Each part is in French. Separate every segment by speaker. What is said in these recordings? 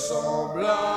Speaker 1: semblable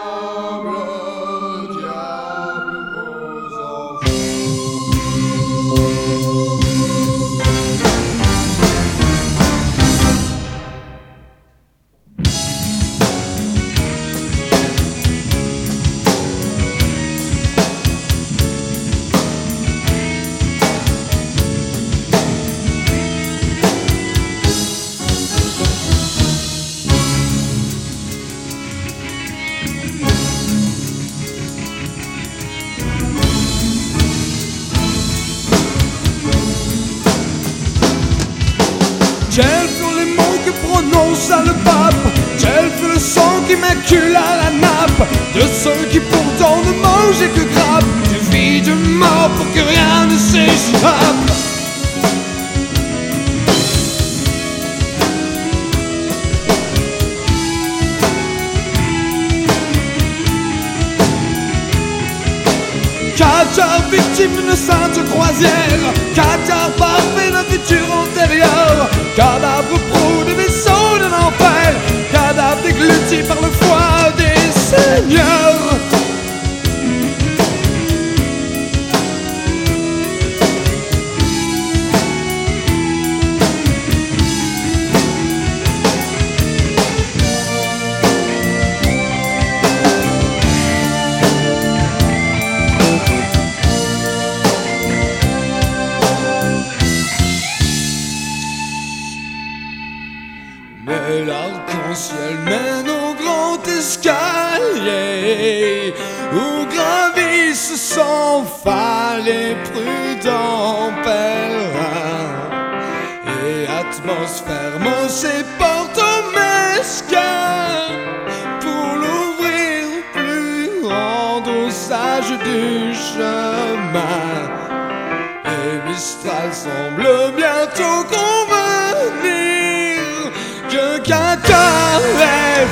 Speaker 2: Quels sont les mots que prononce le pape. Quel fut le sang qui m'accule à la nappe. De ceux qui pourtant ne mangeaient que grappe De vie, de mort pour que rien ne s'échappe. Qatar victime d'une sainte croisière. Qatar sans faille les prudents Et atmosphère ses portes au mesquin Pour l'ouvrir plus grand aux sages du chemin. Et Mistral semble bientôt convenir que Qatar est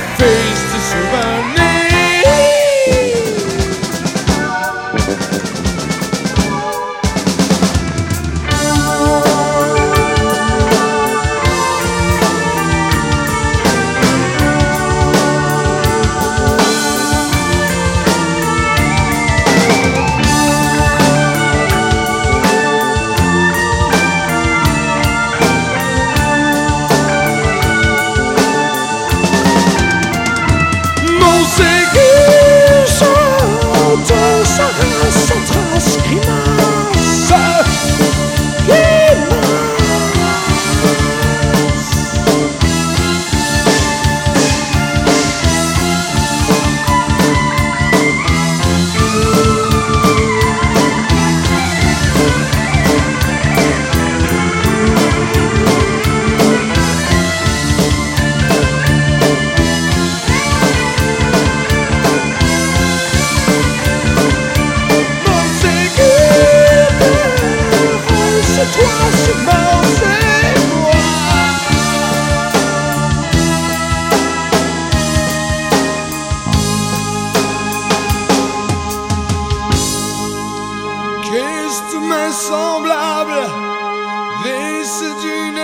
Speaker 2: oxygen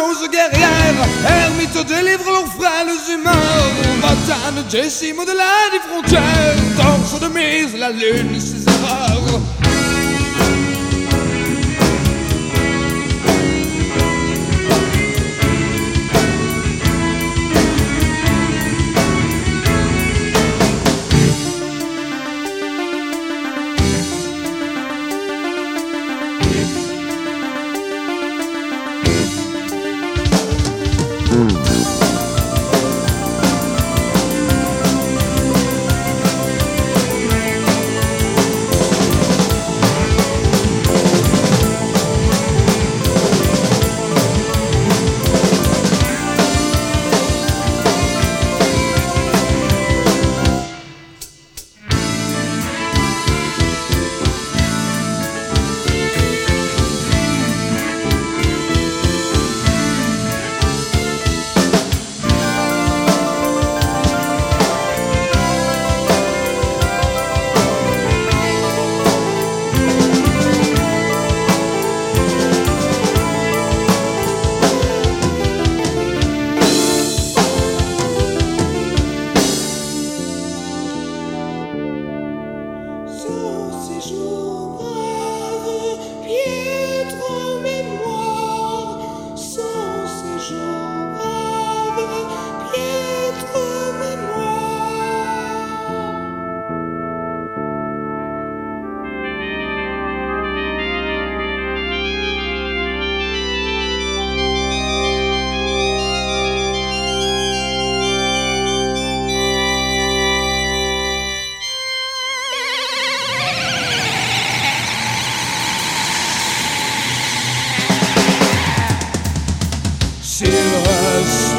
Speaker 2: gnose guerrière Ermites délivrent leurs frêles humeurs Vatan décime au-delà des frontières Torche de mise, la lune, ses erreurs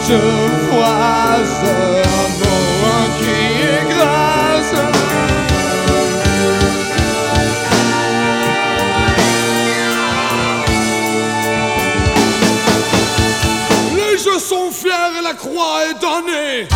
Speaker 2: te froisse, un mot, et grâce. Les jeux sont fiers et la croix est donnée.